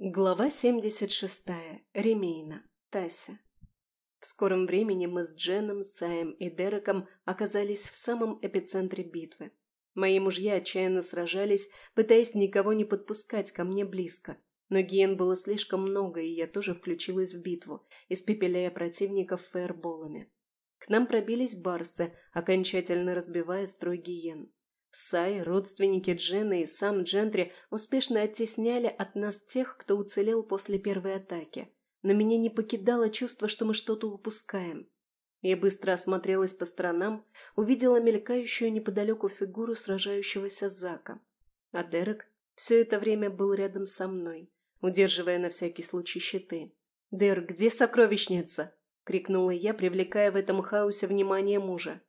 Глава 76. Ремейна. Тася. В скором времени мы с Дженом, Саем и Дереком оказались в самом эпицентре битвы. Мои мужья отчаянно сражались, пытаясь никого не подпускать ко мне близко. Но гиен было слишком много, и я тоже включилась в битву, испепеляя противников фаерболами. К нам пробились барсы, окончательно разбивая строй гиен. Сай, родственники Джена и сам Джентри успешно оттесняли от нас тех, кто уцелел после первой атаки. Но меня не покидало чувство, что мы что-то упускаем. Я быстро осмотрелась по сторонам, увидела мелькающую неподалеку фигуру сражающегося Зака. А Дерек все это время был рядом со мной, удерживая на всякий случай щиты. «Дер, где сокровищница?» — крикнула я, привлекая в этом хаосе внимание мужа.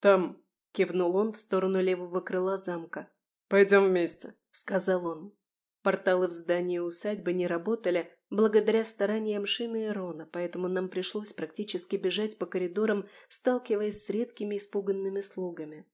«Там», — кивнул он в сторону левого крыла замка. «Пойдем вместе», — сказал он. Порталы в здании усадьбы не работали благодаря стараниям Шины и Рона, поэтому нам пришлось практически бежать по коридорам, сталкиваясь с редкими испуганными слугами.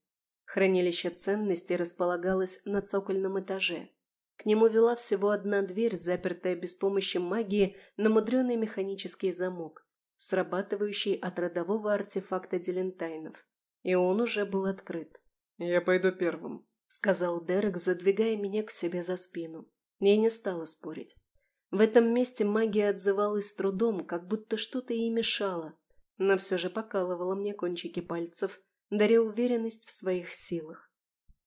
Хранилище ценностей располагалось на цокольном этаже. К нему вела всего одна дверь, запертая без помощи магии на мудреный механический замок, срабатывающий от родового артефакта Делентайнов и он уже был открыт. «Я пойду первым», — сказал Дерек, задвигая меня к себе за спину. Я не стала спорить. В этом месте магия отзывалась трудом, как будто что-то ей мешало, но все же покалывала мне кончики пальцев, даря уверенность в своих силах.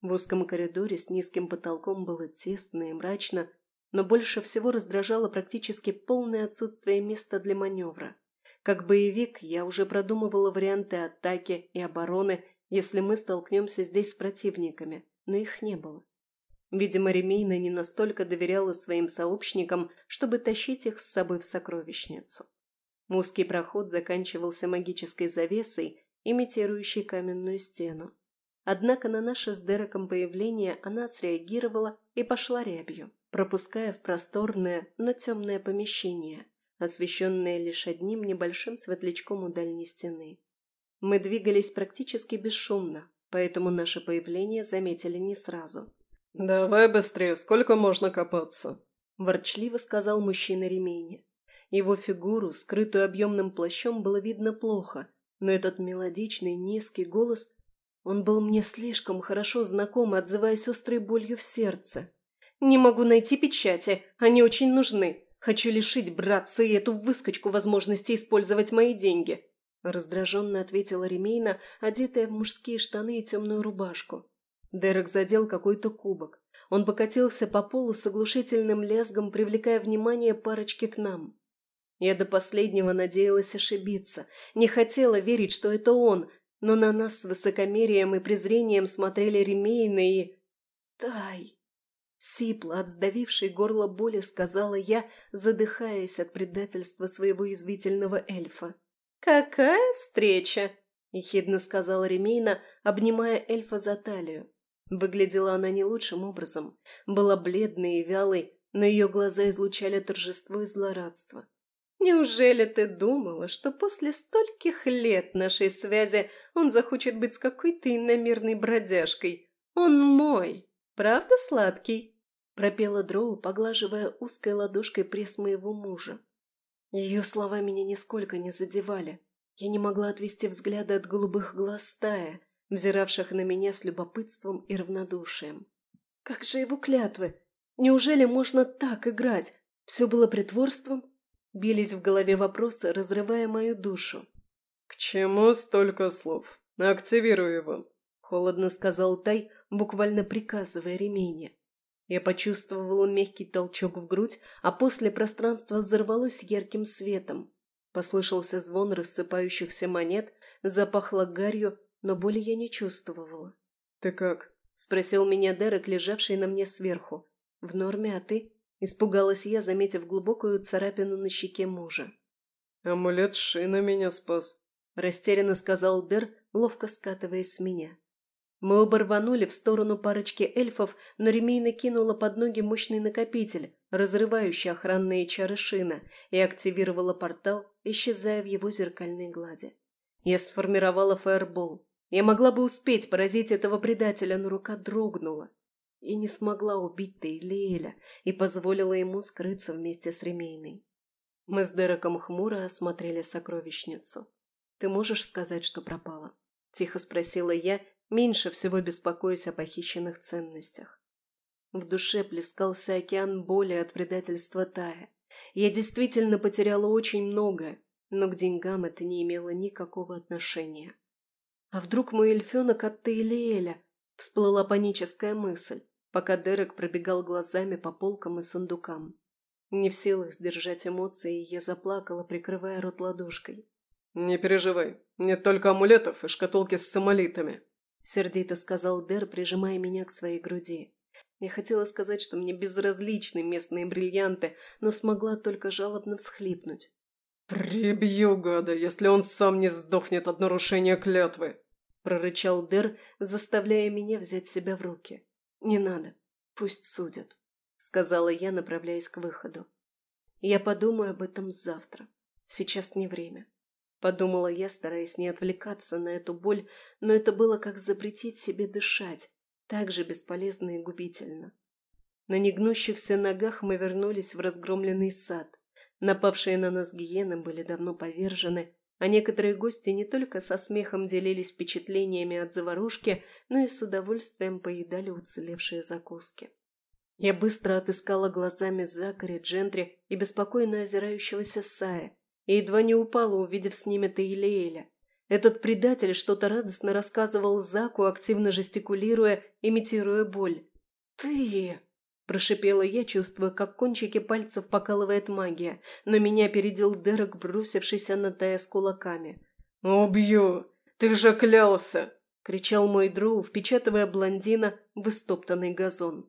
В узком коридоре с низким потолком было тесно и мрачно, но больше всего раздражало практически полное отсутствие места для маневра. Как боевик я уже продумывала варианты атаки и обороны, если мы столкнемся здесь с противниками, но их не было. Видимо, Ремейна не настолько доверяла своим сообщникам, чтобы тащить их с собой в сокровищницу. Узкий проход заканчивался магической завесой, имитирующей каменную стену. Однако на наше с Дереком появление она среагировала и пошла рябью, пропуская в просторное, но темное помещение, освещенная лишь одним небольшим светлячком у дальней стены. Мы двигались практически бесшумно, поэтому наше появление заметили не сразу. «Давай быстрее, сколько можно копаться?» – ворчливо сказал мужчина ремени. Его фигуру, скрытую объемным плащом, было видно плохо, но этот мелодичный низкий голос, он был мне слишком хорошо знаком, отзываясь острой болью в сердце. «Не могу найти печати, они очень нужны. Хочу лишить братца и эту выскочку возможности использовать мои деньги», раздраженно ответила Ремейна, одетая в мужские штаны и темную рубашку. Дерек задел какой-то кубок. Он покатился по полу с оглушительным лязгом, привлекая внимание парочки к нам. Я до последнего надеялась ошибиться, не хотела верить, что это он, но на нас с высокомерием и презрением смотрели Ремейна и... Тай! Сипло от сдавившей горло боли сказала я, задыхаясь от предательства своего язвительного эльфа. «Какая встреча!» – ехидно сказала Ремейна, обнимая эльфа за талию. Выглядела она не лучшим образом. Была бледной и вялой, но ее глаза излучали торжество и злорадство. «Неужели ты думала, что после стольких лет нашей связи он захочет быть с какой-то иномерной бродяжкой? Он мой!» Правда сладкий?» – пропела Дроу, поглаживая узкой ладошкой пресс моего мужа. Ее слова меня нисколько не задевали. Я не могла отвести взгляда от голубых глаз стая, взиравших на меня с любопытством и равнодушием. Как же его клятвы? Неужели можно так играть? Все было притворством? Бились в голове вопросы, разрывая мою душу. «К чему столько слов? Активируй его», — холодно сказал Тай, буквально приказывая ремене. Я почувствовала мягкий толчок в грудь, а после пространство взорвалось ярким светом. Послышался звон рассыпающихся монет, запахло гарью, но боли я не чувствовала. «Ты как?» – спросил меня Дерек, лежавший на мне сверху. «В норме, а ты?» – испугалась я, заметив глубокую царапину на щеке мужа. «Амулет Шина меня спас», – растерянно сказал Дер, ловко скатываясь с меня. Мы оба рванули в сторону парочки эльфов, но Ремейна кинула под ноги мощный накопитель, разрывающий охранные чары шина, и активировала портал, исчезая в его зеркальной глади. Я сформировала фаербол. Я могла бы успеть поразить этого предателя, но рука дрогнула. и не смогла убить Тейлиэля и позволила ему скрыться вместе с Ремейной. Мы с Дереком хмуро осмотрели сокровищницу. «Ты можешь сказать, что пропала?» – тихо спросила я, меньше всего беспокоясь о похищенных ценностях. В душе плескался океан боли от предательства Тая. Я действительно потеряла очень многое, но к деньгам это не имело никакого отношения. А вдруг мой эльфенок от Тейлиэля? Всплыла паническая мысль, пока Дерек пробегал глазами по полкам и сундукам. Не в силах сдержать эмоции, я заплакала, прикрывая рот ладошкой. «Не переживай, нет только амулетов и шкатулки с самолитами», — сердито сказал Дер, прижимая меня к своей груди. Я хотела сказать, что мне безразличны местные бриллианты, но смогла только жалобно всхлипнуть. «Прибью, гада, если он сам не сдохнет от нарушения клятвы!» — прорычал Дер, заставляя меня взять себя в руки. «Не надо, пусть судят», — сказала я, направляясь к выходу. «Я подумаю об этом завтра. Сейчас не время. Подумала я, стараясь не отвлекаться на эту боль, но это было как запретить себе дышать, так же бесполезно и губительно. На негнущихся ногах мы вернулись в разгромленный сад. Напавшие на нас гиены были давно повержены, а некоторые гости не только со смехом делились впечатлениями от заварушки, но и с удовольствием поедали уцелевшие закуски. Я быстро отыскала глазами Закари, Джентри и беспокойно озирающегося Сая, и едва не упала, увидев с ними Тейлеэля. Этот предатель что-то радостно рассказывал Заку, активно жестикулируя, имитируя боль. «Ты!» – прошипела я, чувствуя, как кончики пальцев покалывает магия, но меня опередил Дерек, бросившийся на Тая с кулаками. «Убью! Ты же клялся!» – кричал мой дроу, впечатывая блондина в истоптанный газон.